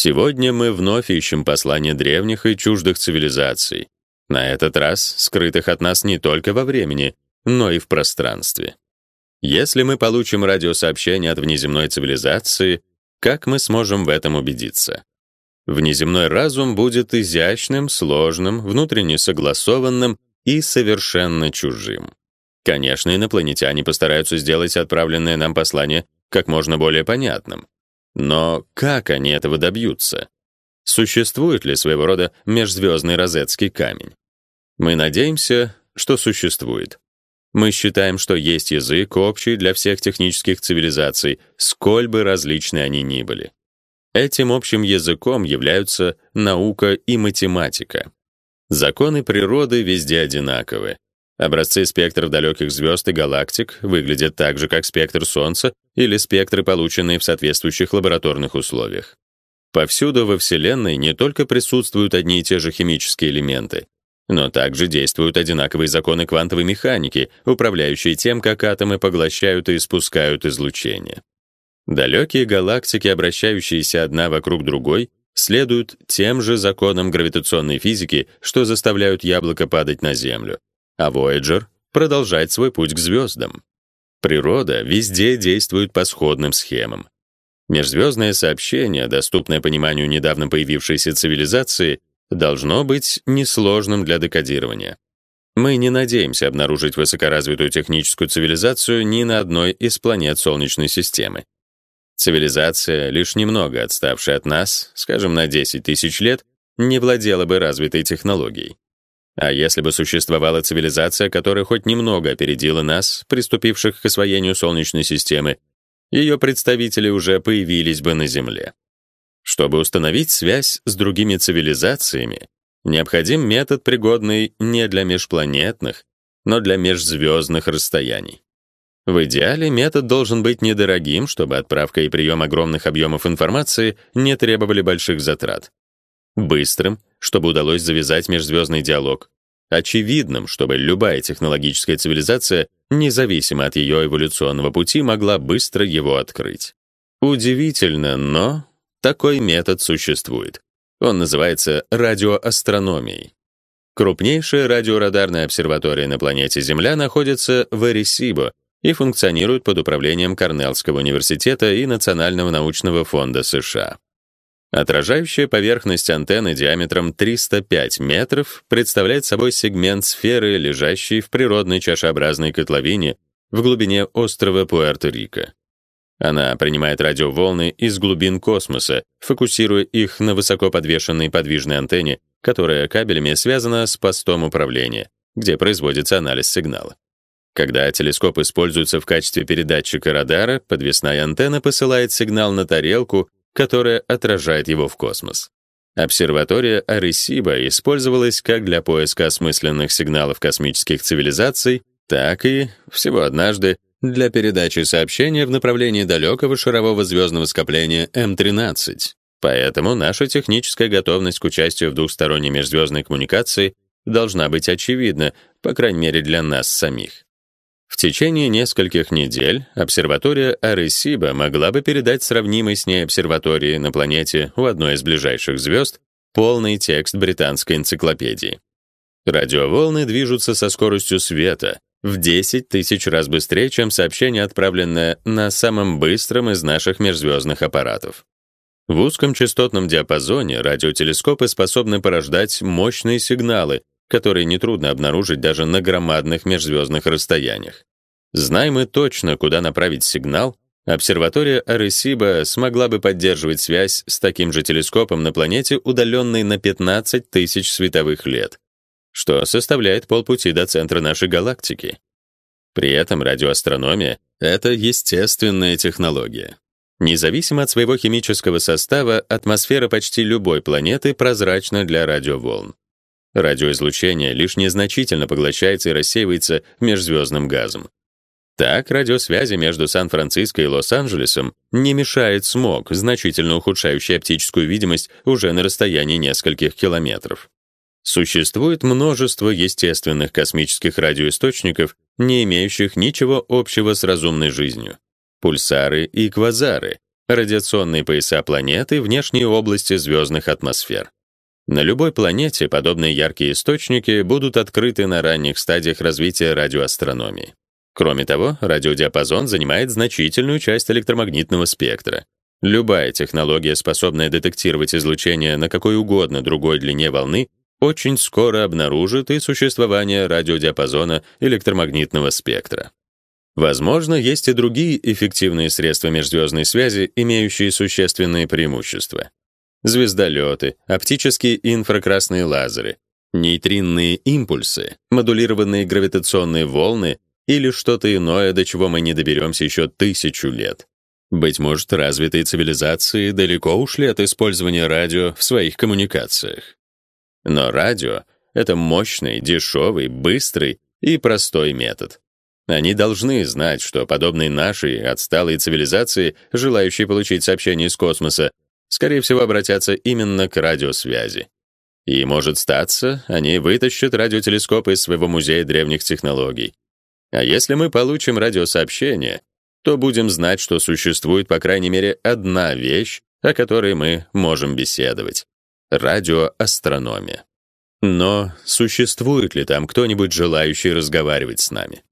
Сегодня мы вновь ищем послания древних и чуждых цивилизаций, на этот раз скрытых от нас не только во времени, но и в пространстве. Если мы получим радиосообщение от внеземной цивилизации, как мы сможем в этом убедиться? Внеземной разум будет изящным, сложным, внутренне согласованным и совершенно чужим. Конечно, инопланетяне постараются сделать отправленное нам послание как можно более понятным. Но как они этого добьются? Существует ли своего рода межзвездный розетский камень? Мы надеемся, что существует. Мы считаем, что есть язык общий для всех технических цивилизаций, сколь бы различны они ни были. Этим общим языком являются наука и математика. Законы природы везде одинаковы. Образцы спектров далеких звезд и галактик выглядят так же, как спектр Солнца или спектры, полученные в соответствующих лабораторных условиях. Повсюду во Вселенной не только присутствуют одни и те же химические элементы, но также действуют одинаковые законы квантовой механики, управляющие тем, как атомы поглощают и испускают излучение. Далекие галактики, обращающиеся одна вокруг другой, следуют тем же законам гравитационной физики, что заставляют яблоко падать на Землю, а Voyager продолжает свой путь к звездам. Природа везде действует по сходным схемам. Межзвездное сообщение, доступное пониманию недавно появившейся цивилизации, должно быть несложным для декодирования. Мы не надеемся обнаружить высокоразвитую техническую цивилизацию ни на одной из планет Солнечной системы. Цивилизация, лишь немного отставшая от нас, скажем, на 10 тысяч лет, не владела бы развитой технологией. А если бы существовала цивилизация, которая хоть немного опередила нас, приступивших к освоению Солнечной системы, ее представители уже появились бы на Земле. Чтобы установить связь с другими цивилизациями, необходим метод, пригодный не для межпланетных, но для межзвездных расстояний. В идеале метод должен быть недорогим, чтобы отправка и прием огромных объемов информации не требовали больших затрат. Быстрым, чтобы удалось завязать межзвездный диалог. Очевидным, чтобы любая технологическая цивилизация, независимо от ее эволюционного пути, могла быстро его открыть. Удивительно, но такой метод существует. Он называется радиоастрономией. Крупнейшая радиорадарная обсерватория на планете Земля находится в Аресибо, и функционирует под управлением Корнеллского университета и Национального научного фонда США. Отражающая поверхность антенны диаметром 305 метров представляет собой сегмент сферы, лежащей в природной чашеобразной котловине в глубине острова Пуэрто-Рико. Она принимает радиоволны из глубин космоса, фокусируя их на высоко подвешенной подвижной антенне, которая кабелями связана с постом управления, где производится анализ сигнала. Когда телескоп используется в качестве передатчика радара, подвесная антенна посылает сигнал на тарелку, которая отражает его в космос. Обсерватория Аресиба использовалась как для поиска осмысленных сигналов космических цивилизаций, так и, всего однажды, для передачи сообщения в направлении далекого шарового звездного скопления М13. Поэтому наша техническая готовность к участию в двухсторонней межзвездной коммуникации должна быть очевидна, по крайней мере для нас самих. В течение нескольких недель обсерватория Аресиба могла бы передать сравнимой с ней обсерватории на планете у одной из ближайших звезд полный текст британской энциклопедии. Радиоволны движутся со скоростью света в 10 тысяч раз быстрее, чем сообщение, отправленное на самом быстром из наших межзвездных аппаратов. В узком частотном диапазоне радиотелескопы способны порождать мощные сигналы, которые нетрудно обнаружить даже на громадных межзвездных расстояниях. Знаем мы точно, куда направить сигнал, обсерватория Аресиба смогла бы поддерживать связь с таким же телескопом на планете, удаленной на 15 тысяч световых лет, что составляет полпути до центра нашей галактики. При этом радиоастрономия — это естественная технология. Независимо от своего химического состава, атмосфера почти любой планеты прозрачна для радиоволн. Радиоизлучение лишь незначительно поглощается и рассеивается межзвездным газом. Так, радиосвязи между Сан-Франциско и Лос-Анджелесом не мешает смог, значительно ухудшающий оптическую видимость уже на расстоянии нескольких километров. Существует множество естественных космических радиоисточников, не имеющих ничего общего с разумной жизнью. Пульсары и квазары, радиационные пояса планеты внешние области звездных атмосфер. На любой планете подобные яркие источники будут открыты на ранних стадиях развития радиоастрономии. Кроме того, радиодиапазон занимает значительную часть электромагнитного спектра. Любая технология, способная детектировать излучение на какой угодно другой длине волны, очень скоро обнаружит и существование радиодиапазона электромагнитного спектра. Возможно, есть и другие эффективные средства межзвездной связи, имеющие существенные преимущества. Звездолеты, оптические и инфракрасные лазеры, нейтринные импульсы, модулированные гравитационные волны или что-то иное, до чего мы не доберемся еще тысячу лет. Быть может, развитые цивилизации далеко ушли от использования радио в своих коммуникациях. Но радио — это мощный, дешевый, быстрый и простой метод. Они должны знать, что подобные нашей отсталой цивилизации, желающие получить сообщения из космоса, скорее всего, обратятся именно к радиосвязи. И может статься, они вытащат радиотелескопы из своего музея древних технологий. А если мы получим радиосообщение, то будем знать, что существует по крайней мере одна вещь, о которой мы можем беседовать радиоастрономия. Но существует ли там кто-нибудь желающий разговаривать с нами?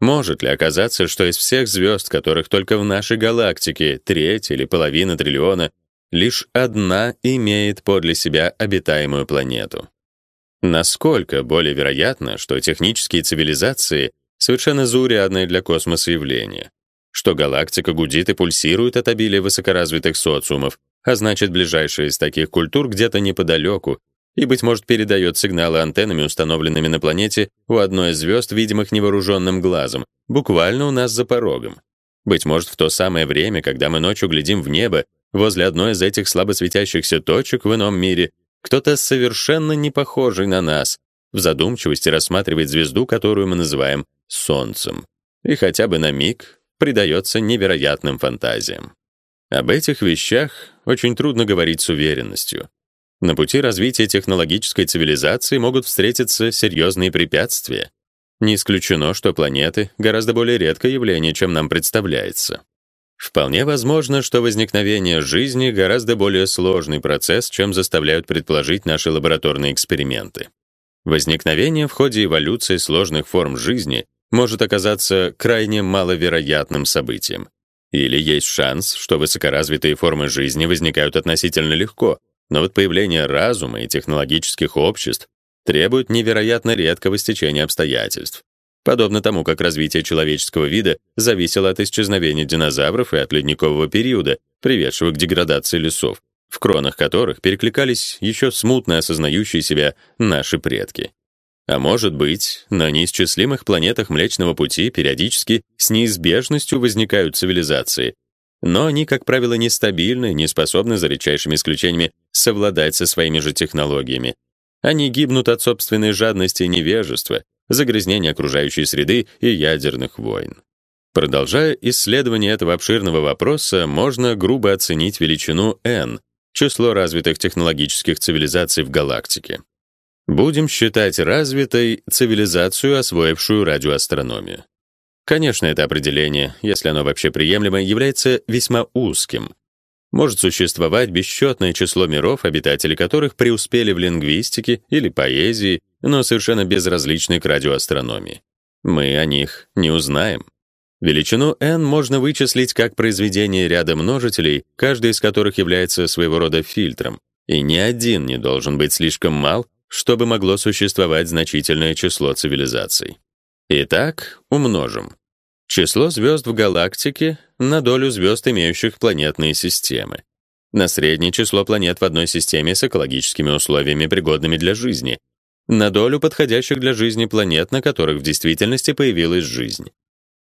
Может ли оказаться, что из всех звезд, которых только в нашей галактике треть или половина триллиона, лишь одна имеет подле себя обитаемую планету? Насколько более вероятно, что технические цивилизации совершенно заурядные для космоса явления, что галактика гудит и пульсирует от обилия высокоразвитых социумов, а значит, ближайшая из таких культур где-то неподалеку, и, быть может, передает сигналы антеннами, установленными на планете у одной из звезд, видимых невооруженным глазом, буквально у нас за порогом. Быть может, в то самое время, когда мы ночью глядим в небо, возле одной из этих слабо светящихся точек в ином мире, кто-то совершенно не похожий на нас в задумчивости рассматривает звезду, которую мы называем Солнцем, и хотя бы на миг предается невероятным фантазиям. Об этих вещах очень трудно говорить с уверенностью. На пути развития технологической цивилизации могут встретиться серьезные препятствия. Не исключено, что планеты гораздо более редкое явление, чем нам представляется. Вполне возможно, что возникновение жизни гораздо более сложный процесс, чем заставляют предположить наши лабораторные эксперименты. Возникновение в ходе эволюции сложных форм жизни может оказаться крайне маловероятным событием. Или есть шанс, что высокоразвитые формы жизни возникают относительно легко, но вот появление разума и технологических обществ требует невероятно редкого стечения обстоятельств. Подобно тому, как развитие человеческого вида зависело от исчезновения динозавров и от ледникового периода, приведшего к деградации лесов, в кронах которых перекликались еще смутно осознающие себя наши предки. А может быть, на неисчислимых планетах Млечного Пути периодически с неизбежностью возникают цивилизации, но они, как правило, нестабильны, не способны, за редчайшими исключениями, совладать со своими же технологиями. Они гибнут от собственной жадности и невежества, загрязнения окружающей среды и ядерных войн. Продолжая исследование этого обширного вопроса, можно грубо оценить величину n, число развитых технологических цивилизаций в галактике. Будем считать развитой цивилизацию, освоившую радиоастрономию. Конечно, это определение, если оно вообще приемлемо, является весьма узким. Может существовать бесчетное число миров, обитатели которых преуспели в лингвистике или поэзии, но совершенно безразличны к радиоастрономии. Мы о них не узнаем. Величину n можно вычислить как произведение ряда множителей, каждый из которых является своего рода фильтром, и ни один не должен быть слишком мал, чтобы могло существовать значительное число цивилизаций. Итак, умножим. Число звезд в галактике на долю звезд, имеющих планетные системы. На среднее число планет в одной системе с экологическими условиями, пригодными для жизни. На долю подходящих для жизни планет, на которых в действительности появилась жизнь.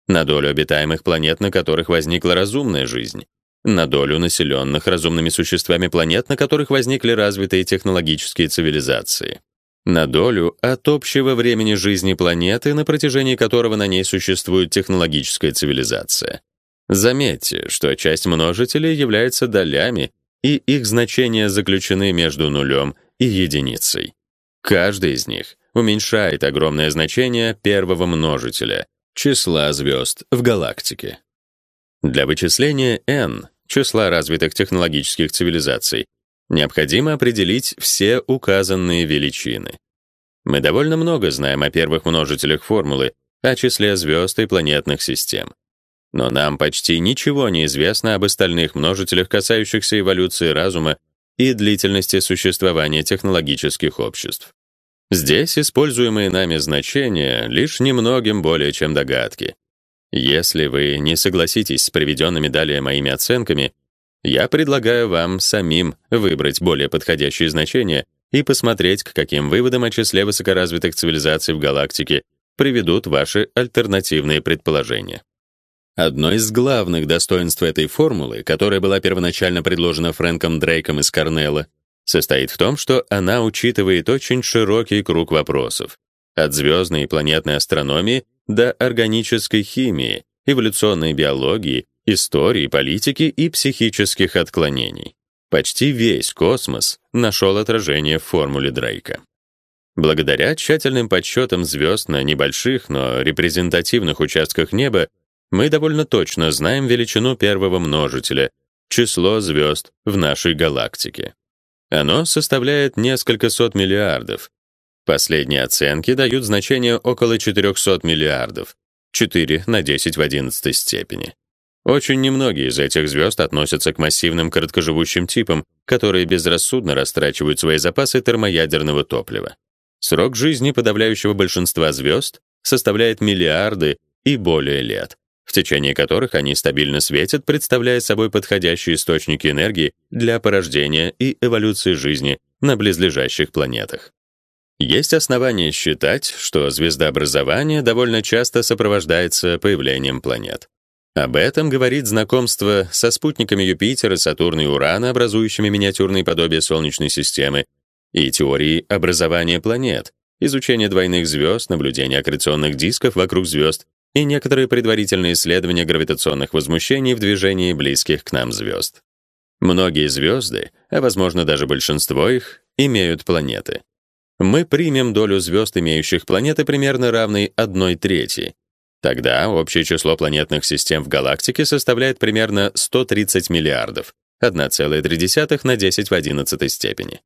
На долю обитаемых планет, на которых возникла разумная жизнь. На долю населенных разумными существами планет, на которых возникли развитые технологические цивилизации на долю от общего времени жизни планеты, на протяжении которого на ней существует технологическая цивилизация. Заметьте, что часть множителей является долями, и их значения заключены между нулем и единицей. Каждый из них уменьшает огромное значение первого множителя числа звезд в галактике. Для вычисления n числа развитых технологических цивилизаций, необходимо определить все указанные величины. Мы довольно много знаем о первых множителях формулы, о числе звезд и планетных систем. Но нам почти ничего не известно об остальных множителях, касающихся эволюции разума и длительности существования технологических обществ. Здесь используемые нами значения лишь немногим более чем догадки. Если вы не согласитесь с приведенными далее моими оценками, я предлагаю вам самим выбрать более подходящие значения и посмотреть, к каким выводам о числе высокоразвитых цивилизаций в галактике приведут ваши альтернативные предположения. Одно из главных достоинств этой формулы, которая была первоначально предложена Фрэнком Дрейком из Корнелла, состоит в том, что она учитывает очень широкий круг вопросов, от звездной и планетной астрономии до органической химии, эволюционной биологии, истории, политики и психических отклонений. Почти весь космос нашел отражение в формуле Дрейка. Благодаря тщательным подсчетам звезд на небольших, но репрезентативных участках неба, мы довольно точно знаем величину первого множителя, число звезд в нашей галактике. Оно составляет несколько сот миллиардов, Последние оценки дают значение около 400 миллиардов, 4 на 10 в 11 степени. Очень немногие из этих звезд относятся к массивным короткоживущим типам, которые безрассудно растрачивают свои запасы термоядерного топлива. Срок жизни подавляющего большинства звезд составляет миллиарды и более лет, в течение которых они стабильно светят, представляя собой подходящие источники энергии для порождения и эволюции жизни на близлежащих планетах. Есть основания считать, что звездообразование довольно часто сопровождается появлением планет. Об этом говорит знакомство со спутниками Юпитера, Сатурна и Урана, образующими миниатюрные подобия Солнечной системы, и теории образования планет, изучение двойных звезд, наблюдение аккреционных дисков вокруг звезд и некоторые предварительные исследования гравитационных возмущений в движении близких к нам звезд. Многие звезды, а возможно даже большинство их, имеют планеты мы примем долю звезд, имеющих планеты, примерно равной 1 трети. Тогда общее число планетных систем в галактике составляет примерно 130 миллиардов, 1,3 на 10 в 11 степени.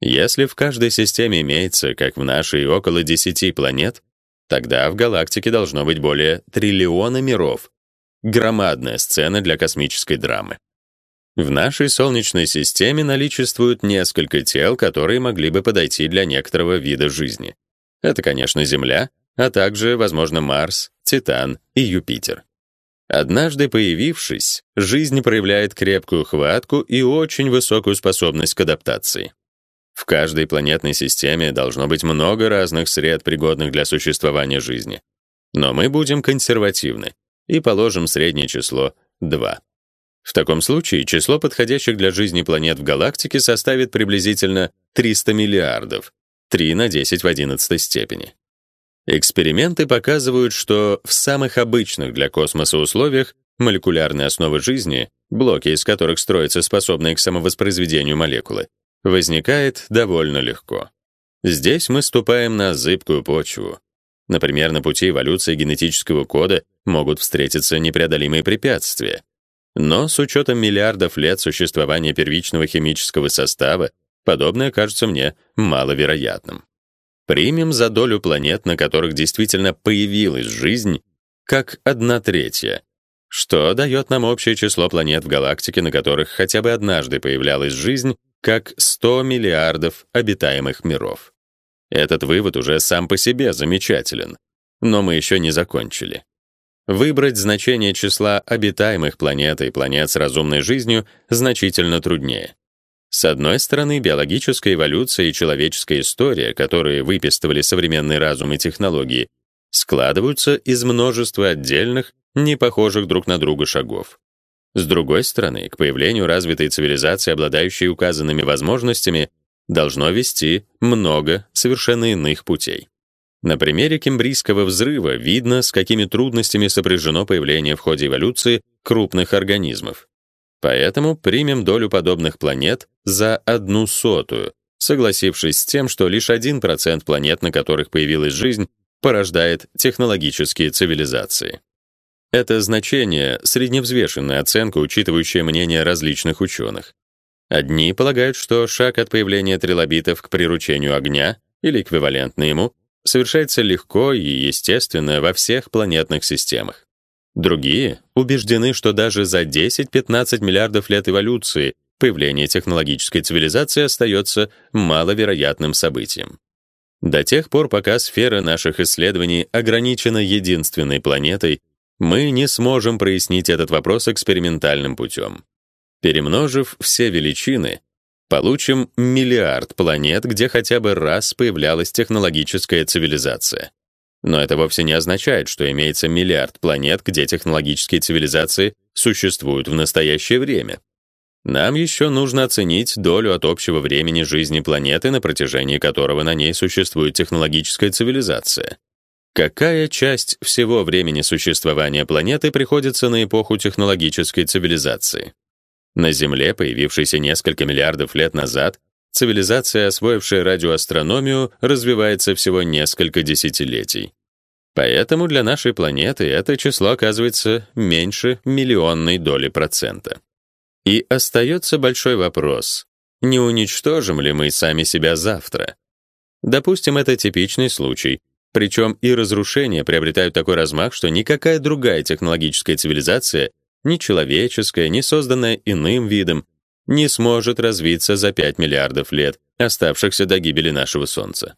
Если в каждой системе имеется, как в нашей, около 10 планет, тогда в галактике должно быть более триллиона миров. Громадная сцена для космической драмы. В нашей Солнечной системе наличествуют несколько тел, которые могли бы подойти для некоторого вида жизни. Это, конечно, Земля, а также, возможно, Марс, Титан и Юпитер. Однажды появившись, жизнь проявляет крепкую хватку и очень высокую способность к адаптации. В каждой планетной системе должно быть много разных сред, пригодных для существования жизни. Но мы будем консервативны и положим среднее число 2. В таком случае число подходящих для жизни планет в галактике составит приблизительно 300 миллиардов, 3 на 10 в 11 степени. Эксперименты показывают, что в самых обычных для космоса условиях молекулярные основы жизни, блоки из которых строятся способные к самовоспроизведению молекулы, возникает довольно легко. Здесь мы ступаем на зыбкую почву. Например, на пути эволюции генетического кода могут встретиться непреодолимые препятствия, но с учетом миллиардов лет существования первичного химического состава, подобное кажется мне маловероятным. Примем за долю планет, на которых действительно появилась жизнь, как одна третья, что дает нам общее число планет в галактике, на которых хотя бы однажды появлялась жизнь, как 100 миллиардов обитаемых миров. Этот вывод уже сам по себе замечателен, но мы еще не закончили. Выбрать значение числа обитаемых планет и планет с разумной жизнью значительно труднее. С одной стороны, биологическая эволюция и человеческая история, которые выписывали современный разум и технологии, складываются из множества отдельных, не похожих друг на друга шагов. С другой стороны, к появлению развитой цивилизации, обладающей указанными возможностями, должно вести много совершенно иных путей. На примере Кембрийского взрыва видно, с какими трудностями сопряжено появление в ходе эволюции крупных организмов. Поэтому примем долю подобных планет за одну сотую, согласившись с тем, что лишь 1% планет, на которых появилась жизнь, порождает технологические цивилизации. Это значение — средневзвешенная оценка, учитывающая мнения различных ученых. Одни полагают, что шаг от появления трилобитов к приручению огня, или эквивалентно ему, совершается легко и естественно во всех планетных системах. Другие убеждены, что даже за 10-15 миллиардов лет эволюции появление технологической цивилизации остается маловероятным событием. До тех пор, пока сфера наших исследований ограничена единственной планетой, мы не сможем прояснить этот вопрос экспериментальным путем. Перемножив все величины, получим миллиард планет, где хотя бы раз появлялась технологическая цивилизация. Но это вовсе не означает, что имеется миллиард планет, где технологические цивилизации существуют в настоящее время. Нам еще нужно оценить долю от общего времени жизни планеты, на протяжении которого на ней существует технологическая цивилизация. Какая часть всего времени существования планеты приходится на эпоху технологической цивилизации? На Земле, появившейся несколько миллиардов лет назад, цивилизация, освоившая радиоастрономию, развивается всего несколько десятилетий. Поэтому для нашей планеты это число оказывается меньше миллионной доли процента. И остается большой вопрос: не уничтожим ли мы сами себя завтра? Допустим, это типичный случай, причем и разрушения приобретают такой размах, что никакая другая технологическая цивилизация, ни человеческая, ни созданная иным видом, не сможет развиться за 5 миллиардов лет, оставшихся до гибели нашего солнца.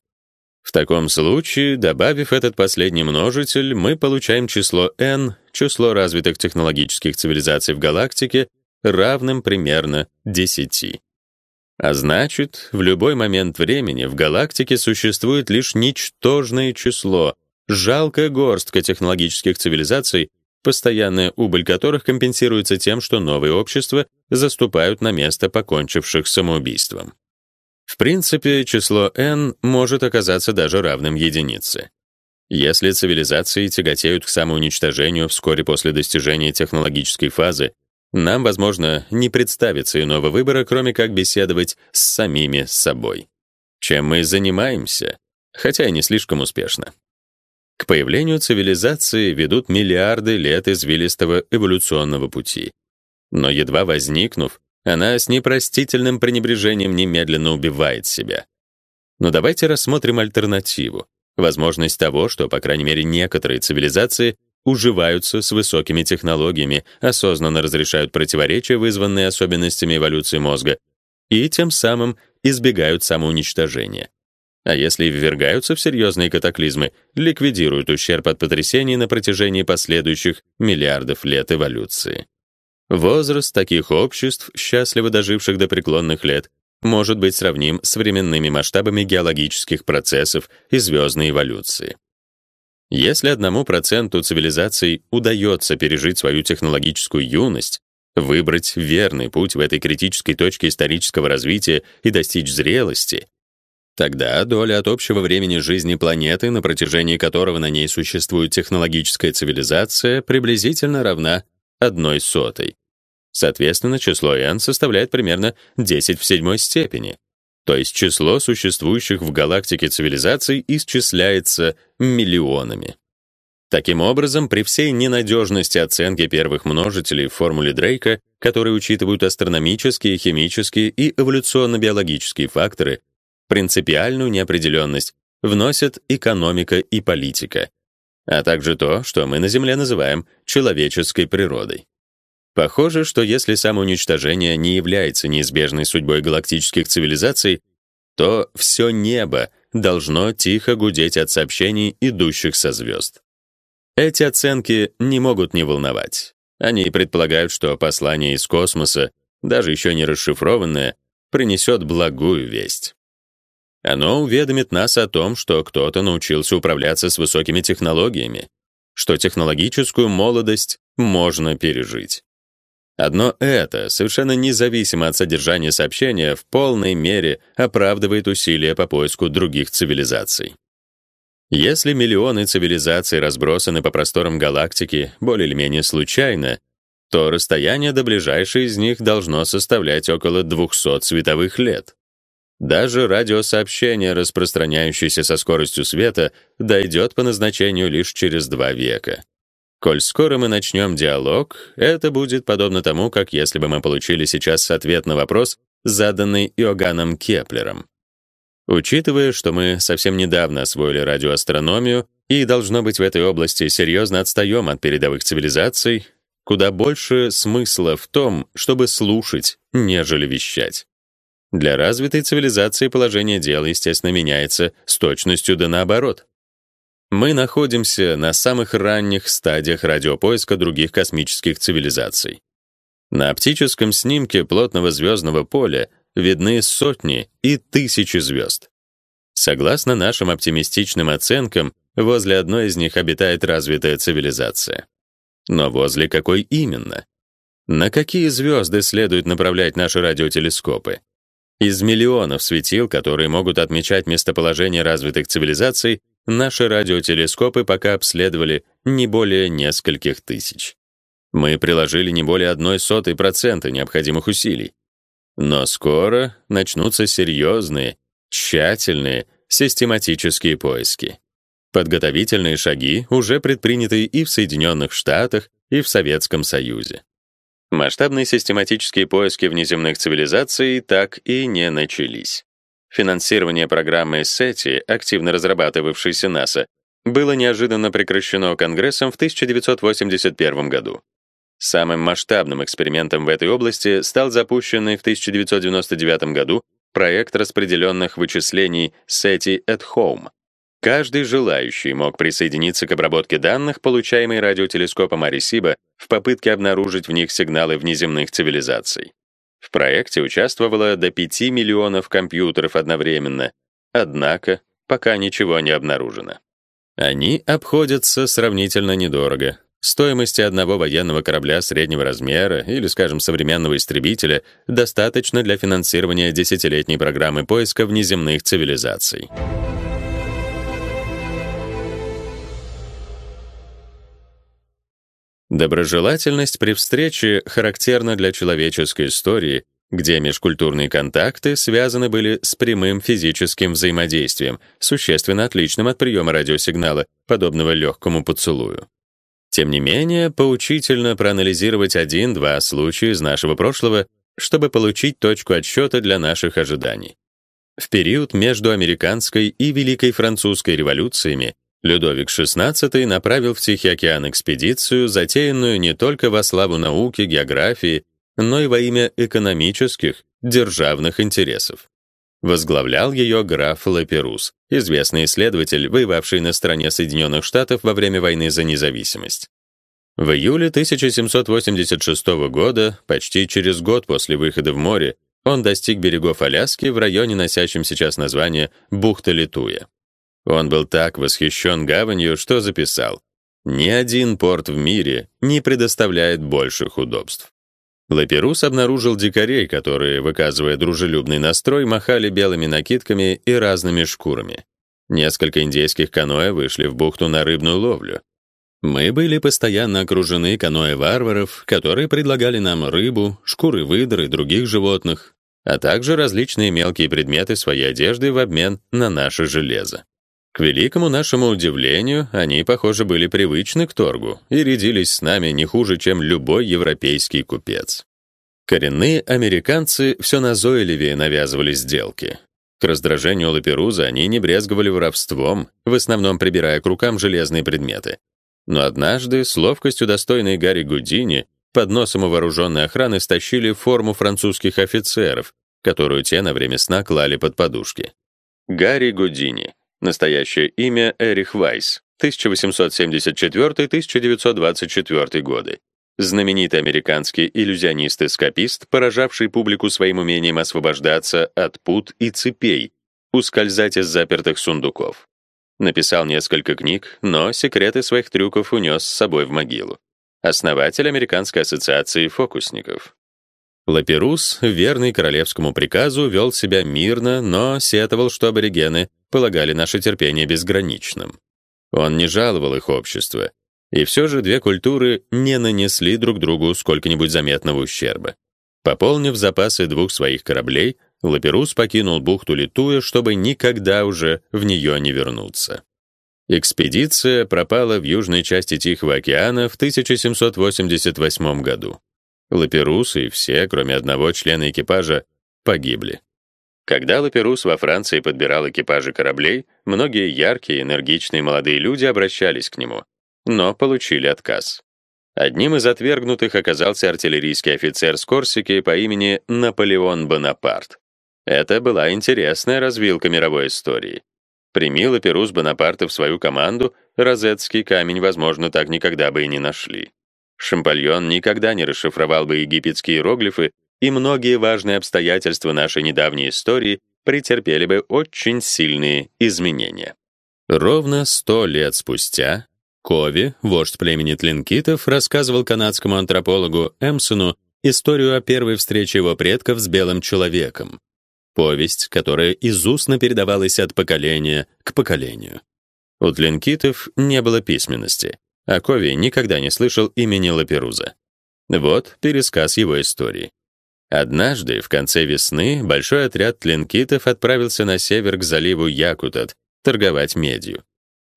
В таком случае, добавив этот последний множитель, мы получаем число n, число развитых технологических цивилизаций в галактике, равным примерно 10. А значит, в любой момент времени в галактике существует лишь ничтожное число, жалкая горстка технологических цивилизаций, постоянная убыль которых компенсируется тем, что новые общества заступают на место покончивших самоубийством. В принципе, число n может оказаться даже равным единице. Если цивилизации тяготеют к самоуничтожению вскоре после достижения технологической фазы, нам, возможно, не представится иного выбора, кроме как беседовать с самими собой. Чем мы занимаемся, хотя и не слишком успешно. К появлению цивилизации ведут миллиарды лет извилистого эволюционного пути. Но едва возникнув, она с непростительным пренебрежением немедленно убивает себя. Но давайте рассмотрим альтернативу, возможность того, что, по крайней мере, некоторые цивилизации уживаются с высокими технологиями, осознанно разрешают противоречия, вызванные особенностями эволюции мозга, и тем самым избегают самоуничтожения. А если ввергаются в серьезные катаклизмы, ликвидируют ущерб от потрясений на протяжении последующих миллиардов лет эволюции. Возраст таких обществ, счастливо доживших до преклонных лет, может быть сравним с временными масштабами геологических процессов и звездной эволюции. Если одному проценту цивилизаций удается пережить свою технологическую юность, выбрать верный путь в этой критической точке исторического развития и достичь зрелости, тогда доля от общего времени жизни планеты, на протяжении которого на ней существует технологическая цивилизация, приблизительно равна одной сотой. Соответственно, число n составляет примерно 10 в седьмой степени то есть число существующих в галактике цивилизаций исчисляется миллионами. Таким образом, при всей ненадежности оценки первых множителей в формуле Дрейка, которые учитывают астрономические, химические и эволюционно-биологические факторы, принципиальную неопределенность вносят экономика и политика, а также то, что мы на Земле называем человеческой природой. Похоже, что если самоуничтожение не является неизбежной судьбой галактических цивилизаций, то все небо должно тихо гудеть от сообщений, идущих со звезд. Эти оценки не могут не волновать. Они предполагают, что послание из космоса, даже еще не расшифрованное, принесет благую весть. Оно уведомит нас о том, что кто-то научился управляться с высокими технологиями, что технологическую молодость можно пережить. Одно это, совершенно независимо от содержания сообщения, в полной мере оправдывает усилия по поиску других цивилизаций. Если миллионы цивилизаций разбросаны по просторам галактики более или менее случайно, то расстояние до ближайшей из них должно составлять около 200 световых лет. Даже радиосообщение, распространяющееся со скоростью света, дойдет по назначению лишь через два века. Коль скоро мы начнем диалог, это будет подобно тому, как если бы мы получили сейчас ответ на вопрос, заданный Иоганном Кеплером. Учитывая, что мы совсем недавно освоили радиоастрономию и должно быть в этой области серьезно отстаем от передовых цивилизаций, куда больше смысла в том, чтобы слушать, нежели вещать. Для развитой цивилизации положение дел, естественно, меняется с точностью да наоборот. Мы находимся на самых ранних стадиях радиопоиска других космических цивилизаций. На оптическом снимке плотного звездного поля видны сотни и тысячи звезд. Согласно нашим оптимистичным оценкам, возле одной из них обитает развитая цивилизация. Но возле какой именно? На какие звезды следует направлять наши радиотелескопы? Из миллионов светил, которые могут отмечать местоположение развитых цивилизаций, наши радиотелескопы пока обследовали не более нескольких тысяч. Мы приложили не более одной сотой процента необходимых усилий. Но скоро начнутся серьезные, тщательные, систематические поиски. Подготовительные шаги уже предприняты и в Соединенных Штатах, и в Советском Союзе. Масштабные систематические поиски внеземных цивилизаций так и не начались. Финансирование программы SETI, активно разрабатывавшейся НАСА, было неожиданно прекращено Конгрессом в 1981 году. Самым масштабным экспериментом в этой области стал запущенный в 1999 году проект распределенных вычислений SETI at Home, Каждый желающий мог присоединиться к обработке данных, получаемой радиотелескопом Аресиба, в попытке обнаружить в них сигналы внеземных цивилизаций. В проекте участвовало до 5 миллионов компьютеров одновременно, однако пока ничего не обнаружено. Они обходятся сравнительно недорого. Стоимости одного военного корабля среднего размера или, скажем, современного истребителя достаточно для финансирования десятилетней программы поиска внеземных цивилизаций. Доброжелательность при встрече характерна для человеческой истории, где межкультурные контакты связаны были с прямым физическим взаимодействием, существенно отличным от приема радиосигнала, подобного легкому поцелую. Тем не менее, поучительно проанализировать один-два случая из нашего прошлого, чтобы получить точку отсчета для наших ожиданий. В период между американской и Великой французской революциями Людовик XVI направил в Тихий океан экспедицию, затеянную не только во славу науки, географии, но и во имя экономических, державных интересов. Возглавлял ее граф Лаперус, известный исследователь, воевавший на стороне Соединенных Штатов во время войны за независимость. В июле 1786 года, почти через год после выхода в море, он достиг берегов Аляски в районе, носящем сейчас название бухта Литуя. Он был так восхищен гаванью, что записал: "Ни один порт в мире не предоставляет больших удобств". Лаперус обнаружил дикарей, которые, выказывая дружелюбный настрой, махали белыми накидками и разными шкурами. Несколько индейских каноэ вышли в бухту на рыбную ловлю. Мы были постоянно окружены каноэ варваров, которые предлагали нам рыбу, шкуры выдр и других животных, а также различные мелкие предметы своей одежды в обмен на наше железо. К великому нашему удивлению, они, похоже, были привычны к торгу и рядились с нами не хуже, чем любой европейский купец. Коренные американцы все назойливее навязывали сделки. К раздражению Лаперуза они не брезговали воровством, в основном прибирая к рукам железные предметы. Но однажды, с ловкостью достойной Гарри Гудини, под носом у вооруженной охраны стащили форму французских офицеров, которую те на время сна клали под подушки. Гарри Гудини Настоящее имя Эрих Вайс, 1874-1924 годы. Знаменитый американский иллюзионист и скопист, поражавший публику своим умением освобождаться от пут и цепей, ускользать из запертых сундуков. Написал несколько книг, но секреты своих трюков унес с собой в могилу. Основатель Американской ассоциации фокусников. Лаперус, верный королевскому приказу, вел себя мирно, но сетовал, что аборигены полагали наше терпение безграничным. Он не жаловал их общество, и все же две культуры не нанесли друг другу сколько-нибудь заметного ущерба. Пополнив запасы двух своих кораблей, Лаперус покинул бухту Литуя, чтобы никогда уже в нее не вернуться. Экспедиция пропала в южной части Тихого океана в 1788 году. Лаперус и все, кроме одного члена экипажа, погибли. Когда Лаперус во Франции подбирал экипажи кораблей, многие яркие, энергичные молодые люди обращались к нему, но получили отказ. Одним из отвергнутых оказался артиллерийский офицер с Корсики по имени Наполеон Бонапарт. Это была интересная развилка мировой истории. Прими Лаперус Бонапарта в свою команду, розетский камень, возможно, так никогда бы и не нашли. Шампальон никогда не расшифровал бы египетские иероглифы, и многие важные обстоятельства нашей недавней истории претерпели бы очень сильные изменения. Ровно сто лет спустя Кови, вождь племени тлинкитов, рассказывал канадскому антропологу Эмсону историю о первой встрече его предков с белым человеком. Повесть, которая из устно передавалась от поколения к поколению. У тлинкитов не было письменности, а Кови никогда не слышал имени Лаперуза. Вот пересказ его истории. Однажды, в конце весны, большой отряд тлинкитов отправился на север к заливу Якутат торговать медью.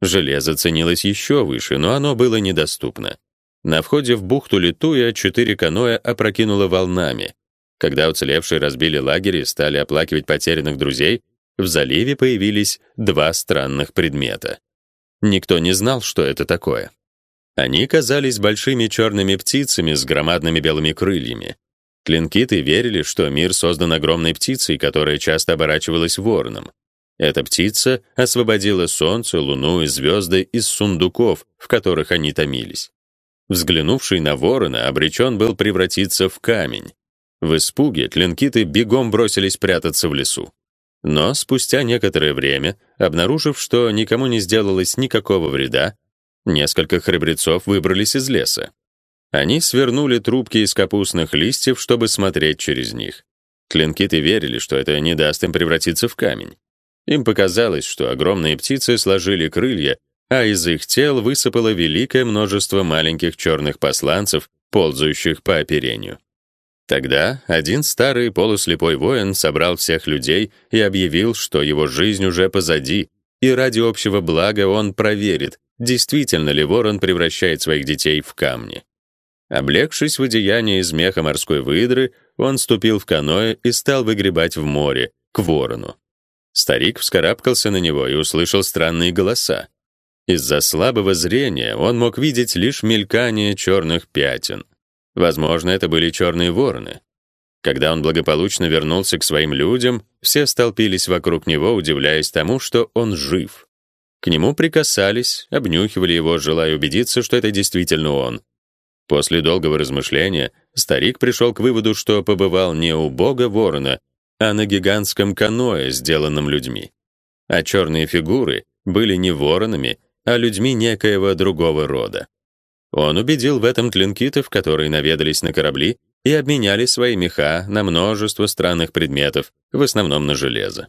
Железо ценилось еще выше, но оно было недоступно. На входе в бухту Литуя четыре каноэ опрокинуло волнами. Когда уцелевшие разбили лагерь и стали оплакивать потерянных друзей, в заливе появились два странных предмета. Никто не знал, что это такое. Они казались большими черными птицами с громадными белыми крыльями. Тлинкиты верили, что мир создан огромной птицей, которая часто оборачивалась вороном. Эта птица освободила солнце, луну и звезды из сундуков, в которых они томились. Взглянувший на ворона обречен был превратиться в камень. В испуге тлинкиты бегом бросились прятаться в лесу. Но спустя некоторое время, обнаружив, что никому не сделалось никакого вреда, несколько храбрецов выбрались из леса. Они свернули трубки из капустных листьев, чтобы смотреть через них. Тлинкиты верили, что это не даст им превратиться в камень. Им показалось, что огромные птицы сложили крылья, а из их тел высыпало великое множество маленьких черных посланцев, ползающих по оперению. Тогда один старый полуслепой воин собрал всех людей и объявил, что его жизнь уже позади, и ради общего блага он проверит, действительно ли ворон превращает своих детей в камни. Облегшись в одеяние из меха морской выдры, он ступил в каноэ и стал выгребать в море, к ворону. Старик вскарабкался на него и услышал странные голоса. Из-за слабого зрения он мог видеть лишь мелькание черных пятен. Возможно, это были черные вороны. Когда он благополучно вернулся к своим людям, все столпились вокруг него, удивляясь тому, что он жив. К нему прикасались, обнюхивали его, желая убедиться, что это действительно он. После долгого размышления старик пришел к выводу, что побывал не у бога ворона, а на гигантском каное, сделанном людьми. А черные фигуры были не воронами, а людьми некоего другого рода. Он убедил в этом тлинкитов, которые наведались на корабли и обменяли свои меха на множество странных предметов, в основном на железо.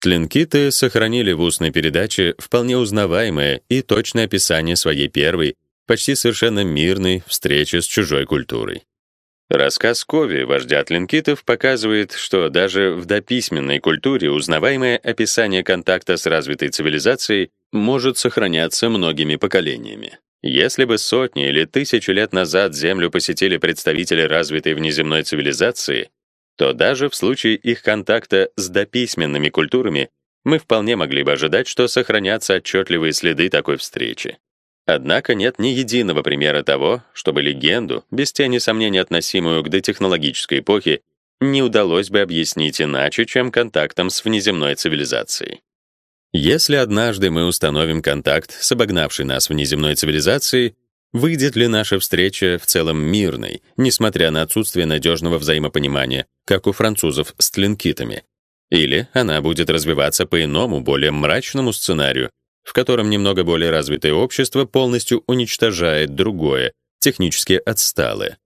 Тлинкиты сохранили в устной передаче вполне узнаваемое и точное описание своей первой, почти совершенно мирной встречи с чужой культурой. Рассказ Кови, вождя тлинкитов, показывает, что даже в дописьменной культуре узнаваемое описание контакта с развитой цивилизацией может сохраняться многими поколениями. Если бы сотни или тысячи лет назад Землю посетили представители развитой внеземной цивилизации, то даже в случае их контакта с дописьменными культурами мы вполне могли бы ожидать, что сохранятся отчетливые следы такой встречи. Однако нет ни единого примера того, чтобы легенду, без тени сомнения относимую к дотехнологической эпохе, не удалось бы объяснить иначе, чем контактом с внеземной цивилизацией. Если однажды мы установим контакт с обогнавшей нас внеземной цивилизацией, выйдет ли наша встреча в целом мирной, несмотря на отсутствие надежного взаимопонимания, как у французов с тлинкитами? Или она будет развиваться по иному, более мрачному сценарию, в котором немного более развитое общество полностью уничтожает другое, технически отсталое.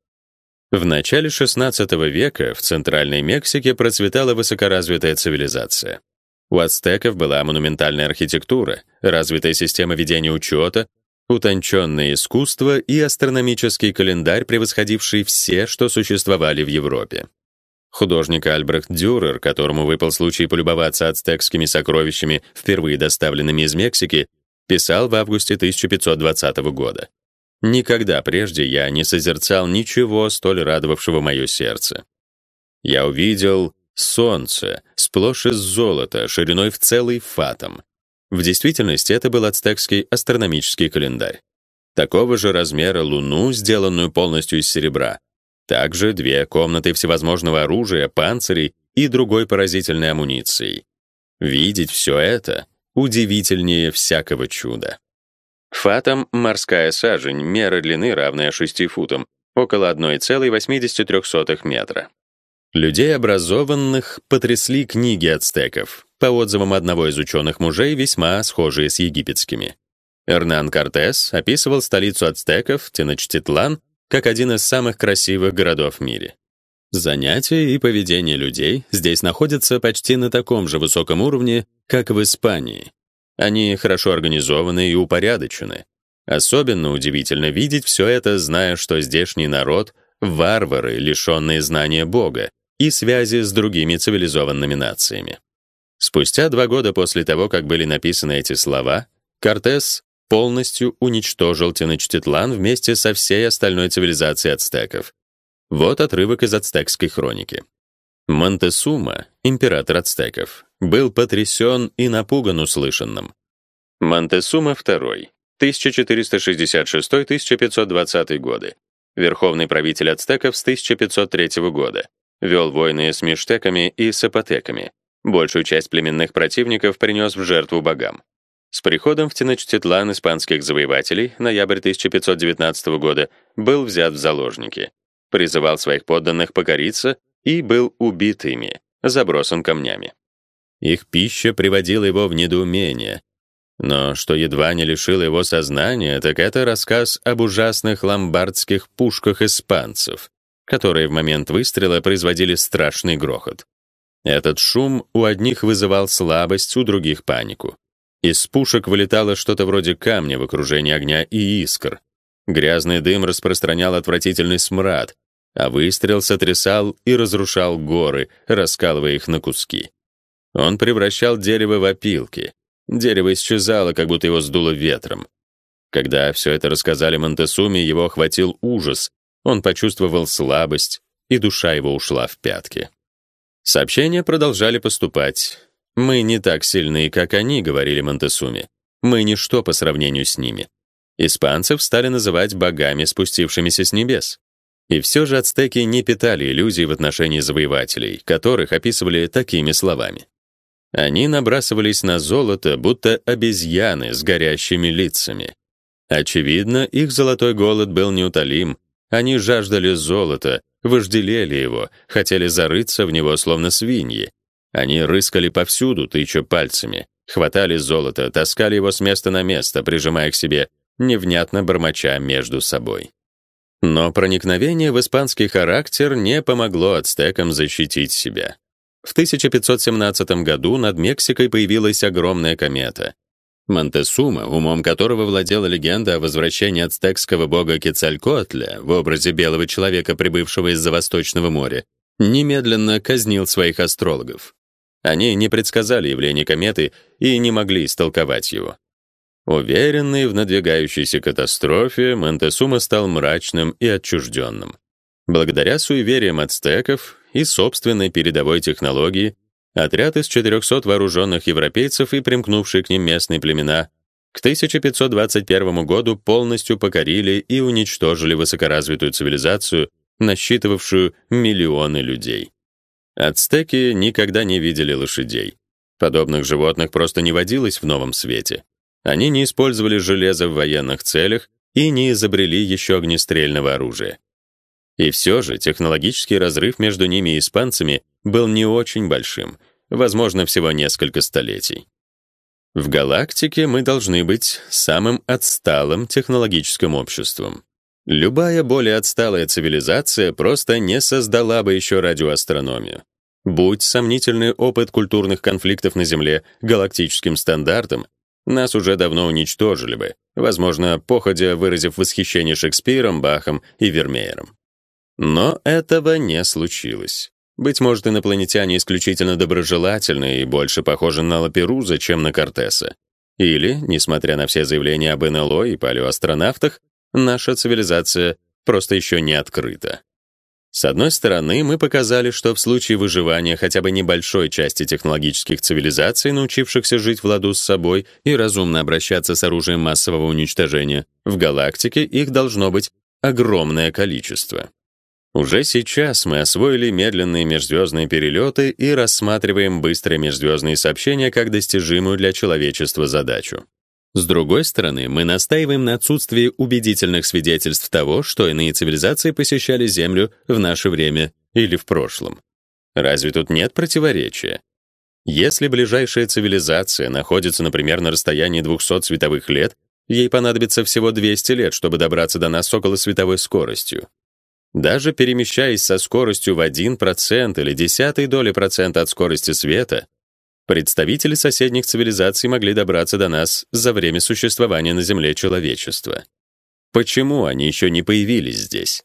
В начале XVI века в Центральной Мексике процветала высокоразвитая цивилизация. У ацтеков была монументальная архитектура, развитая система ведения учета, утонченное искусство и астрономический календарь, превосходивший все, что существовали в Европе. Художник Альбрехт Дюрер, которому выпал случай полюбоваться ацтекскими сокровищами, впервые доставленными из Мексики, писал в августе 1520 года. Никогда прежде я не созерцал ничего столь радовавшего мое сердце. Я увидел солнце, сплошь из золота, шириной в целый фатом. В действительности это был ацтекский астрономический календарь. Такого же размера луну, сделанную полностью из серебра. Также две комнаты всевозможного оружия, панцирей и другой поразительной амуниции. Видеть все это удивительнее всякого чуда. Фатом — морская сажень, мера длины, равная 6 футам, около 1,83 метра. Людей образованных потрясли книги ацтеков, по отзывам одного из ученых мужей, весьма схожие с египетскими. Эрнан Кортес описывал столицу ацтеков, Теночтитлан, как один из самых красивых городов в мире. Занятия и поведение людей здесь находятся почти на таком же высоком уровне, как в Испании. Они хорошо организованы и упорядочены. Особенно удивительно видеть все это, зная, что здешний народ — варвары, лишенные знания Бога и связи с другими цивилизованными нациями. Спустя два года после того, как были написаны эти слова, Кортес полностью уничтожил Теночтитлан вместе со всей остальной цивилизацией ацтеков. Вот отрывок из ацтекской хроники. Монтесума, император ацтеков, был потрясен и напуган услышанным. Монтесума II, 1466-1520 годы, верховный правитель ацтеков с 1503 года, вел войны с миштеками и сапотеками. Большую часть племенных противников принес в жертву богам. С приходом в Теночтитлан испанских завоевателей, ноябрь 1519 года, был взят в заложники. Призывал своих подданных покориться и был убит ими, забросан камнями. Их пища приводила его в недоумение. Но что едва не лишило его сознания, так это рассказ об ужасных ломбардских пушках испанцев, которые в момент выстрела производили страшный грохот. Этот шум у одних вызывал слабость, у других — панику. Из пушек вылетало что-то вроде камня в окружении огня и искр. Грязный дым распространял отвратительный смрад, а выстрел сотрясал и разрушал горы, раскалывая их на куски. Он превращал дерево в опилки. Дерево исчезало, как будто его сдуло ветром. Когда все это рассказали Монтесуме, его охватил ужас. Он почувствовал слабость, и душа его ушла в пятки. Сообщения продолжали поступать. Мы не так сильны, как они, говорили Монтесуми. Мы ничто по сравнению с ними. Испанцев стали называть богами, спустившимися с небес. И все же ацтеки не питали иллюзий в отношении завоевателей, которых описывали такими словами. Они набрасывались на золото, будто обезьяны с горящими лицами. Очевидно, их золотой голод был неутолим. Они жаждали золота, вожделели его, хотели зарыться в него словно свиньи, они рыскали повсюду, тыча пальцами, хватали золото, таскали его с места на место, прижимая к себе, невнятно бормоча между собой. Но проникновение в испанский характер не помогло ацтекам защитить себя. В 1517 году над Мексикой появилась огромная комета. Монтесума, умом которого владела легенда о возвращении ацтекского бога Кецалькоатля в образе белого человека, прибывшего из-за Восточного моря, немедленно казнил своих астрологов. Они не предсказали явление кометы и не могли истолковать его. Уверенный в надвигающейся катастрофе, Монтесума стал мрачным и отчужденным. Благодаря суевериям ацтеков и собственной передовой технологии, отряд из 400 вооруженных европейцев и примкнувшие к ним местные племена к 1521 году полностью покорили и уничтожили высокоразвитую цивилизацию, насчитывавшую миллионы людей. Ацтеки никогда не видели лошадей. Подобных животных просто не водилось в Новом Свете. Они не использовали железо в военных целях и не изобрели еще огнестрельного оружия. И все же технологический разрыв между ними и испанцами был не очень большим, возможно, всего несколько столетий. В галактике мы должны быть самым отсталым технологическим обществом. Любая более отсталая цивилизация просто не создала бы еще радиоастрономию. Будь сомнительный опыт культурных конфликтов на Земле галактическим стандартом, нас уже давно уничтожили бы, возможно, походя выразив восхищение Шекспиром, Бахом и Вермеером. Но этого не случилось. Быть может, инопланетяне исключительно доброжелательны и больше похожи на Лаперуза, чем на Кортеса. Или, несмотря на все заявления об НЛО и палеоастронавтах, наша цивилизация просто еще не открыта. С одной стороны, мы показали, что в случае выживания хотя бы небольшой части технологических цивилизаций, научившихся жить в ладу с собой и разумно обращаться с оружием массового уничтожения, в галактике их должно быть огромное количество. Уже сейчас мы освоили медленные межзвездные перелеты и рассматриваем быстрые межзвездные сообщения как достижимую для человечества задачу. С другой стороны, мы настаиваем на отсутствии убедительных свидетельств того, что иные цивилизации посещали Землю в наше время или в прошлом. Разве тут нет противоречия? Если ближайшая цивилизация находится, например, на расстоянии 200 световых лет, ей понадобится всего 200 лет, чтобы добраться до нас около световой скоростью. Даже перемещаясь со скоростью в 1% или десятой доли процента от скорости света, представители соседних цивилизаций могли добраться до нас за время существования на Земле человечества. Почему они еще не появились здесь?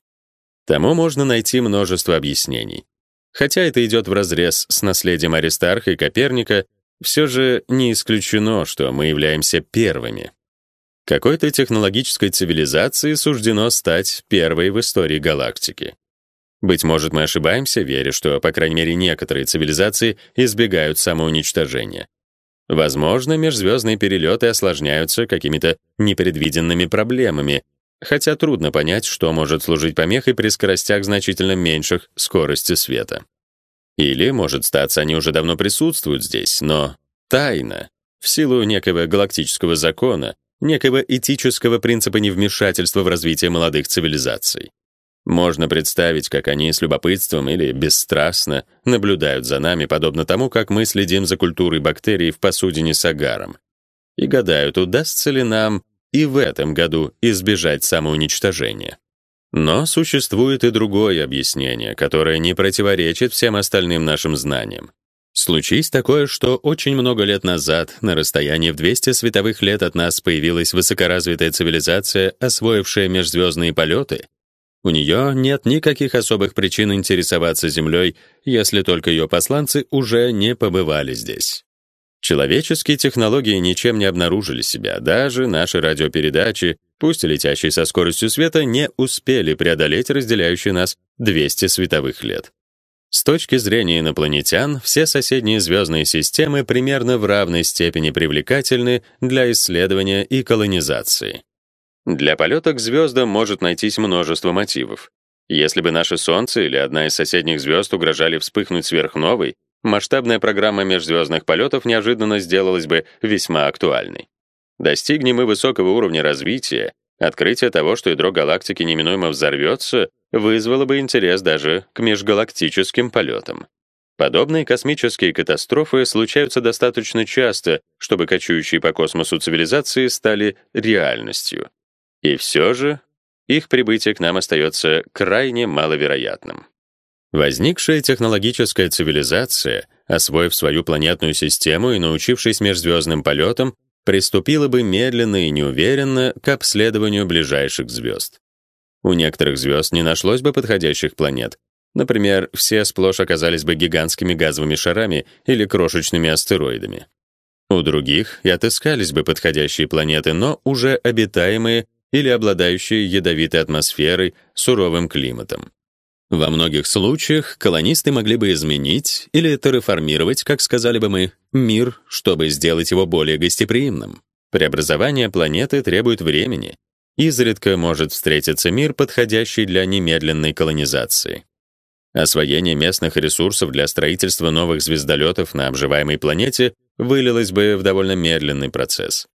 Тому можно найти множество объяснений. Хотя это идет вразрез с наследием Аристарха и Коперника, все же не исключено, что мы являемся первыми. Какой-то технологической цивилизации суждено стать первой в истории галактики. Быть может, мы ошибаемся, веря, что, по крайней мере, некоторые цивилизации избегают самоуничтожения. Возможно, межзвездные перелеты осложняются какими-то непредвиденными проблемами, хотя трудно понять, что может служить помехой при скоростях значительно меньших скорости света. Или, может статься, они уже давно присутствуют здесь, но тайно, в силу некого галактического закона, некого этического принципа невмешательства в развитие молодых цивилизаций. Можно представить, как они с любопытством или бесстрастно наблюдают за нами, подобно тому, как мы следим за культурой бактерий в посудине с агаром. И гадают, удастся ли нам и в этом году избежать самоуничтожения. Но существует и другое объяснение, которое не противоречит всем остальным нашим знаниям. Случись такое, что очень много лет назад, на расстоянии в 200 световых лет от нас появилась высокоразвитая цивилизация, освоившая межзвездные полеты, у нее нет никаких особых причин интересоваться Землей, если только ее посланцы уже не побывали здесь. Человеческие технологии ничем не обнаружили себя, даже наши радиопередачи, пусть и летящие со скоростью света, не успели преодолеть разделяющие нас 200 световых лет. С точки зрения инопланетян, все соседние звездные системы примерно в равной степени привлекательны для исследования и колонизации. Для полета к звездам может найтись множество мотивов. Если бы наше Солнце или одна из соседних звезд угрожали вспыхнуть сверхновой, масштабная программа межзвездных полетов неожиданно сделалась бы весьма актуальной. Достигнем мы высокого уровня развития, открытие того, что ядро галактики неминуемо взорвется, вызвало бы интерес даже к межгалактическим полетам. Подобные космические катастрофы случаются достаточно часто, чтобы кочующие по космосу цивилизации стали реальностью. И все же их прибытие к нам остается крайне маловероятным. Возникшая технологическая цивилизация, освоив свою планетную систему и научившись межзвездным полетам, приступила бы медленно и неуверенно к обследованию ближайших звезд. У некоторых звезд не нашлось бы подходящих планет. Например, все сплошь оказались бы гигантскими газовыми шарами или крошечными астероидами. У других и отыскались бы подходящие планеты, но уже обитаемые или обладающие ядовитой атмосферой, суровым климатом. Во многих случаях колонисты могли бы изменить или терраформировать, как сказали бы мы, мир, чтобы сделать его более гостеприимным. Преобразование планеты требует времени. Изредка может встретиться мир, подходящий для немедленной колонизации. Освоение местных ресурсов для строительства новых звездолетов на обживаемой планете вылилось бы в довольно медленный процесс.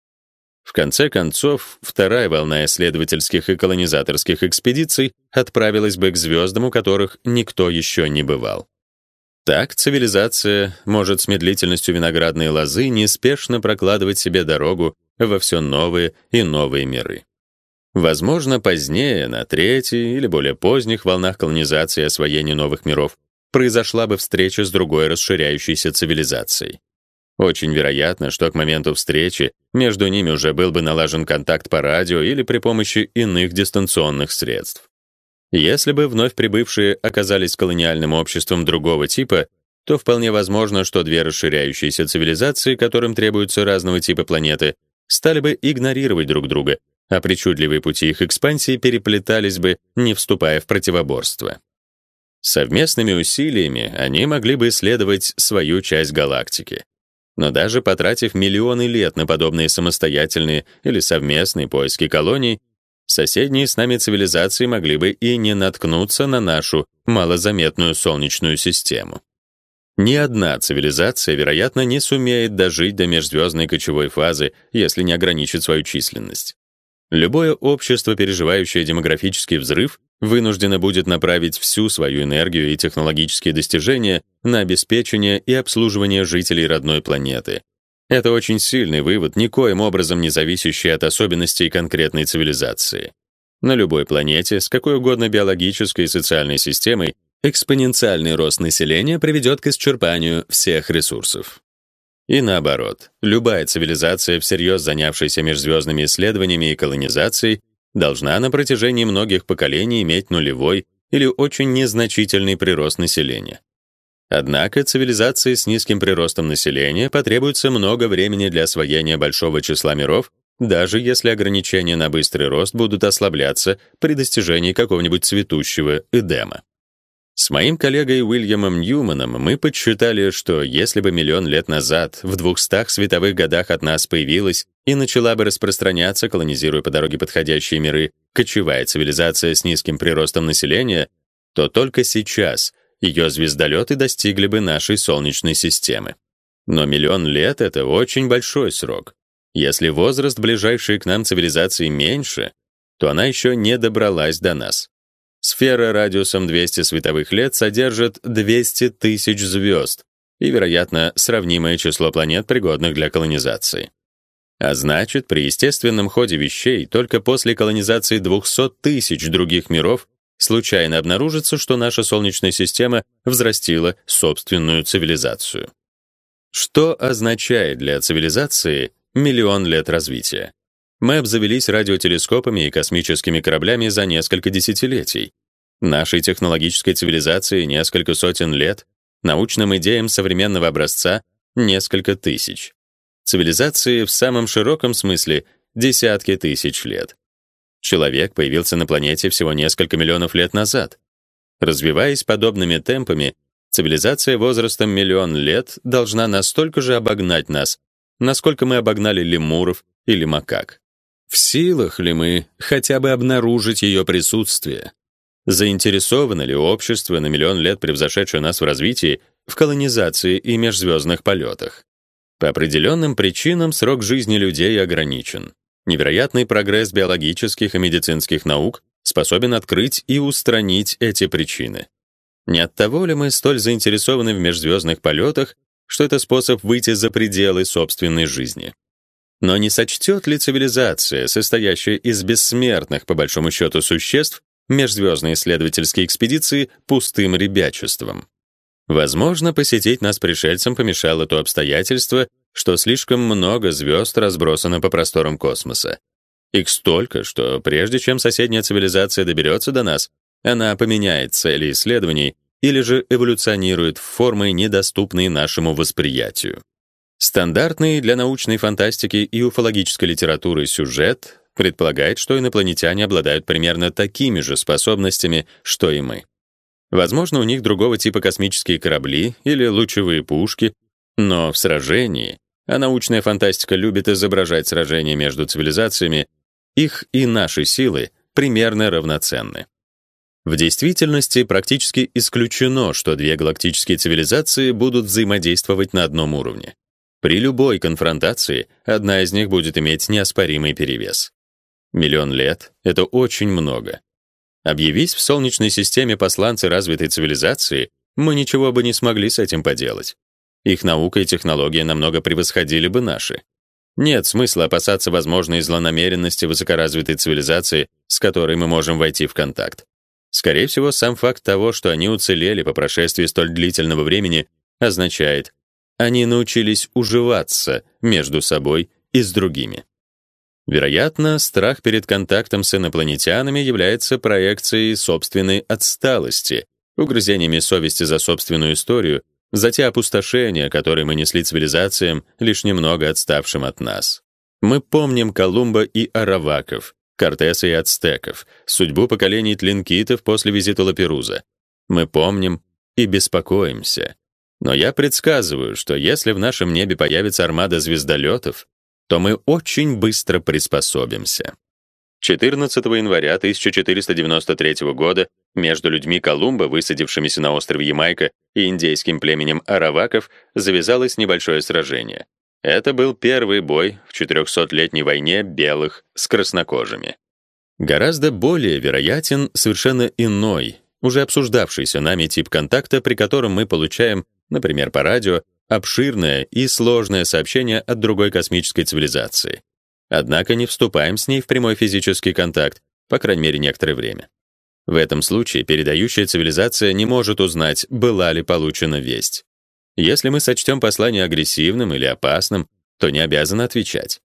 В конце концов, вторая волна исследовательских и колонизаторских экспедиций отправилась бы к звездам, у которых никто еще не бывал. Так цивилизация может с медлительностью виноградной лозы неспешно прокладывать себе дорогу во все новые и новые миры. Возможно, позднее, на третьей или более поздних волнах колонизации и освоения новых миров, произошла бы встреча с другой расширяющейся цивилизацией. Очень вероятно, что к моменту встречи между ними уже был бы налажен контакт по радио или при помощи иных дистанционных средств. Если бы вновь прибывшие оказались колониальным обществом другого типа, то вполне возможно, что две расширяющиеся цивилизации, которым требуются разного типа планеты, стали бы игнорировать друг друга, а причудливые пути их экспансии переплетались бы, не вступая в противоборство. Совместными усилиями они могли бы исследовать свою часть галактики. Но даже потратив миллионы лет на подобные самостоятельные или совместные поиски колоний, соседние с нами цивилизации могли бы и не наткнуться на нашу малозаметную солнечную систему. Ни одна цивилизация, вероятно, не сумеет дожить до межзвездной кочевой фазы, если не ограничит свою численность. Любое общество, переживающее демографический взрыв, вынуждено будет направить всю свою энергию и технологические достижения на обеспечение и обслуживание жителей родной планеты. Это очень сильный вывод, никоим образом не зависящий от особенностей конкретной цивилизации. На любой планете с какой угодно биологической и социальной системой экспоненциальный рост населения приведет к исчерпанию всех ресурсов. И наоборот, любая цивилизация, всерьез занявшаяся межзвездными исследованиями и колонизацией, должна на протяжении многих поколений иметь нулевой или очень незначительный прирост населения. Однако цивилизации с низким приростом населения потребуется много времени для освоения большого числа миров, даже если ограничения на быстрый рост будут ослабляться при достижении какого-нибудь цветущего эдема. С моим коллегой Уильямом Ньюманом мы подсчитали, что если бы миллион лет назад в 200 световых годах от нас появилась и начала бы распространяться, колонизируя по дороге подходящие миры, кочевая цивилизация с низким приростом населения, то только сейчас ее звездолеты достигли бы нашей солнечной системы. Но миллион лет это очень большой срок. Если возраст ближайшей к нам цивилизации меньше, то она еще не добралась до нас. Сфера радиусом 200 световых лет содержит 200 тысяч звезд и, вероятно, сравнимое число планет, пригодных для колонизации. А значит, при естественном ходе вещей только после колонизации 200 тысяч других миров случайно обнаружится, что наша Солнечная система взрастила собственную цивилизацию. Что означает для цивилизации миллион лет развития? Мы обзавелись радиотелескопами и космическими кораблями за несколько десятилетий. Нашей технологической цивилизации несколько сотен лет, научным идеям современного образца несколько тысяч. Цивилизации в самом широком смысле десятки тысяч лет. Человек появился на планете всего несколько миллионов лет назад. Развиваясь подобными темпами, цивилизация возрастом миллион лет должна настолько же обогнать нас, насколько мы обогнали лемуров или макак. В силах ли мы хотя бы обнаружить ее присутствие? Заинтересовано ли общество, на миллион лет превзошедшее нас в развитии, в колонизации и межзвездных полетах? По определенным причинам срок жизни людей ограничен. Невероятный прогресс биологических и медицинских наук способен открыть и устранить эти причины. Не от того ли мы столь заинтересованы в межзвездных полетах, что это способ выйти за пределы собственной жизни? Но не сочтет ли цивилизация, состоящая из бессмертных по большому счету существ, межзвездные исследовательские экспедиции пустым ребячеством? Возможно, посетить нас пришельцам помешало то обстоятельство, что слишком много звезд разбросано по просторам космоса. Их столько, что прежде чем соседняя цивилизация доберется до нас, она поменяет цели исследований или же эволюционирует в формы, недоступные нашему восприятию. Стандартный для научной фантастики и уфологической литературы сюжет предполагает, что инопланетяне обладают примерно такими же способностями, что и мы. Возможно, у них другого типа космические корабли или лучевые пушки, но в сражении, а научная фантастика любит изображать сражения между цивилизациями, их и наши силы примерно равноценны. В действительности практически исключено, что две галактические цивилизации будут взаимодействовать на одном уровне. При любой конфронтации одна из них будет иметь неоспоримый перевес. Миллион лет — это очень много. Объявись в Солнечной системе посланцы развитой цивилизации, мы ничего бы не смогли с этим поделать. Их наука и технология намного превосходили бы наши. Нет смысла опасаться возможной злонамеренности высокоразвитой цивилизации, с которой мы можем войти в контакт. Скорее всего, сам факт того, что они уцелели по прошествии столь длительного времени, означает, они научились уживаться между собой и с другими. Вероятно, страх перед контактом с инопланетянами является проекцией собственной отсталости, угрызениями совести за собственную историю, за те опустошения, которые мы несли цивилизациям, лишь немного отставшим от нас. Мы помним Колумба и Араваков, Кортеса и ацтеков, судьбу поколений тлинкитов после визита Лаперуза. Мы помним и беспокоимся. Но я предсказываю, что если в нашем небе появится армада звездолетов, то мы очень быстро приспособимся. 14 января 1493 года между людьми Колумба, высадившимися на острове Ямайка, и индейским племенем араваков завязалось небольшое сражение. Это был первый бой в 400-летней войне белых с краснокожими. Гораздо более вероятен совершенно иной, уже обсуждавшийся нами тип контакта, при котором мы получаем, например, по радио, обширное и сложное сообщение от другой космической цивилизации. Однако не вступаем с ней в прямой физический контакт, по крайней мере, некоторое время. В этом случае передающая цивилизация не может узнать, была ли получена весть. Если мы сочтем послание агрессивным или опасным, то не обязаны отвечать.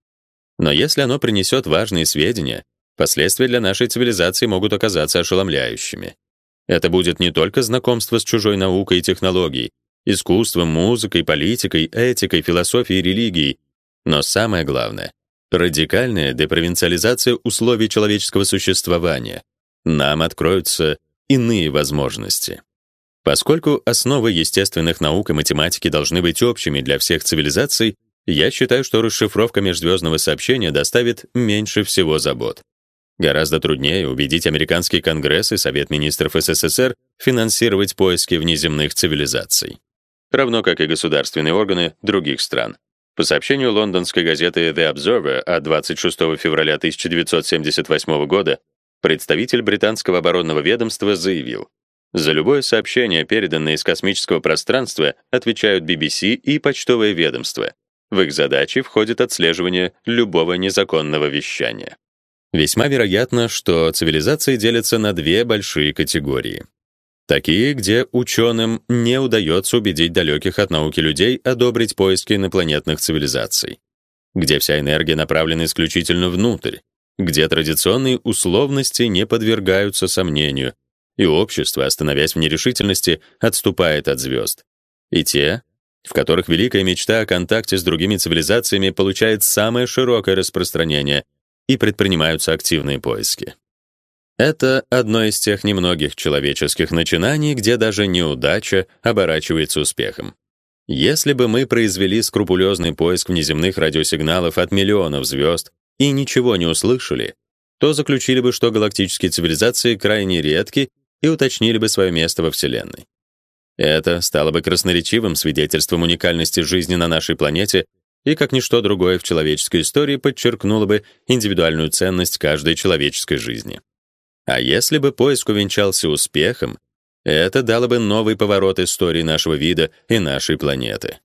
Но если оно принесет важные сведения, последствия для нашей цивилизации могут оказаться ошеломляющими. Это будет не только знакомство с чужой наукой и технологией, искусством, музыкой, политикой, этикой, философией религией, но самое главное радикальная депровинциализация условий человеческого существования. Нам откроются иные возможности. Поскольку основы естественных наук и математики должны быть общими для всех цивилизаций, я считаю, что расшифровка межзвездного сообщения доставит меньше всего забот. Гораздо труднее убедить американский Конгресс и Совет министров СССР финансировать поиски внеземных цивилизаций, равно как и государственные органы других стран. По сообщению лондонской газеты The Observer от 26 февраля 1978 года, представитель британского оборонного ведомства заявил: "За любое сообщение, переданное из космического пространства, отвечают BBC и почтовое ведомство. В их задачи входит отслеживание любого незаконного вещания". Весьма вероятно, что цивилизации делятся на две большие категории. Такие, где ученым не удается убедить далеких от науки людей одобрить поиски инопланетных цивилизаций, где вся энергия направлена исключительно внутрь, где традиционные условности не подвергаются сомнению, и общество, остановясь в нерешительности, отступает от звезд. И те, в которых великая мечта о контакте с другими цивилизациями получает самое широкое распространение и предпринимаются активные поиски. Это одно из тех немногих человеческих начинаний, где даже неудача оборачивается успехом. Если бы мы произвели скрупулезный поиск внеземных радиосигналов от миллионов звезд и ничего не услышали, то заключили бы, что галактические цивилизации крайне редки и уточнили бы свое место во Вселенной. Это стало бы красноречивым свидетельством уникальности жизни на нашей планете и как ничто другое в человеческой истории подчеркнуло бы индивидуальную ценность каждой человеческой жизни. А если бы поиск увенчался успехом, это дало бы новый поворот истории нашего вида и нашей планеты.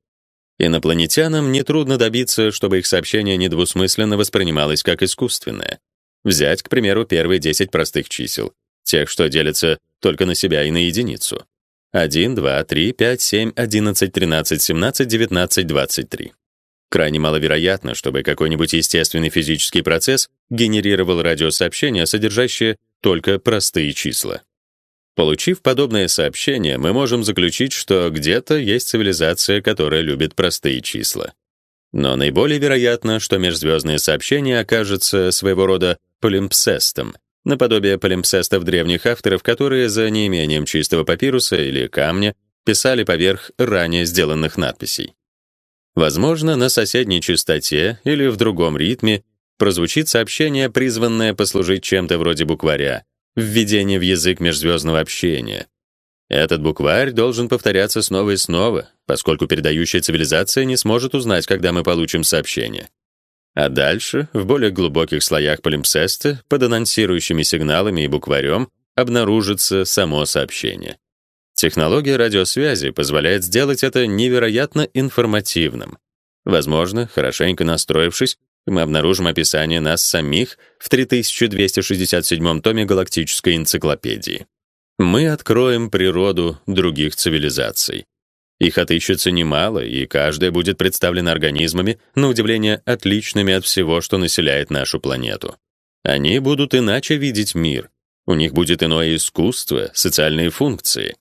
Инопланетянам нетрудно добиться, чтобы их сообщение недвусмысленно воспринималось как искусственное. Взять, к примеру, первые 10 простых чисел, тех, что делятся только на себя и на единицу. 1, 2, 3, 5, 7, 11, 13, 17, 19, 23. Крайне маловероятно, чтобы какой-нибудь естественный физический процесс генерировал радиосообщение, содержащее только простые числа. Получив подобное сообщение, мы можем заключить, что где-то есть цивилизация, которая любит простые числа. Но наиболее вероятно, что межзвездное сообщение окажется своего рода полимпсестом, наподобие полимпсестов древних авторов, которые за неимением чистого папируса или камня писали поверх ранее сделанных надписей. Возможно, на соседней частоте или в другом ритме прозвучит сообщение, призванное послужить чем-то вроде букваря, введение в язык межзвездного общения. Этот букварь должен повторяться снова и снова, поскольку передающая цивилизация не сможет узнать, когда мы получим сообщение. А дальше, в более глубоких слоях полимпсеста, под анонсирующими сигналами и букварем, обнаружится само сообщение. Технология радиосвязи позволяет сделать это невероятно информативным. Возможно, хорошенько настроившись, мы обнаружим описание нас самих в 3267 томе Галактической энциклопедии. Мы откроем природу других цивилизаций. Их отыщется немало, и каждая будет представлена организмами, на удивление, отличными от всего, что населяет нашу планету. Они будут иначе видеть мир. У них будет иное искусство, социальные функции.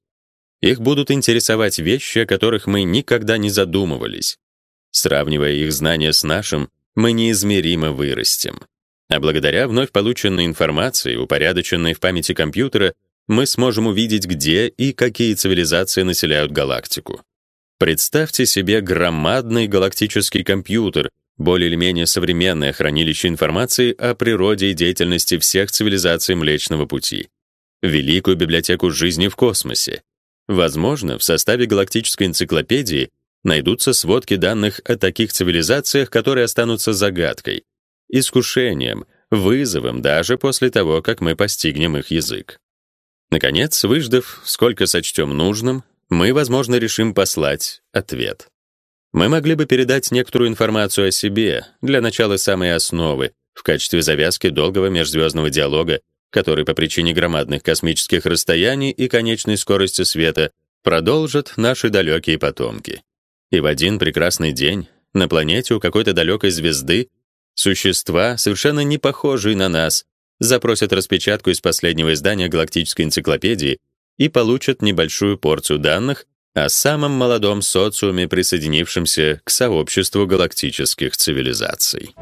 Их будут интересовать вещи, о которых мы никогда не задумывались. Сравнивая их знания с нашим, мы неизмеримо вырастем. А благодаря вновь полученной информации, упорядоченной в памяти компьютера, мы сможем увидеть, где и какие цивилизации населяют галактику. Представьте себе громадный галактический компьютер, более или менее современное хранилище информации о природе и деятельности всех цивилизаций Млечного Пути, великую библиотеку жизни в космосе. Возможно, в составе галактической энциклопедии найдутся сводки данных о таких цивилизациях, которые останутся загадкой, искушением, вызовом даже после того, как мы постигнем их язык. Наконец, выждав, сколько сочтем нужным, мы, возможно, решим послать ответ. Мы могли бы передать некоторую информацию о себе, для начала самой основы, в качестве завязки долгого межзвездного диалога, который по причине громадных космических расстояний и конечной скорости света продолжат наши далекие потомки. И в один прекрасный день на планете у какой-то далекой звезды существа, совершенно не похожие на нас, запросят распечатку из последнего издания галактической энциклопедии и получат небольшую порцию данных о самом молодом социуме, присоединившемся к сообществу галактических цивилизаций.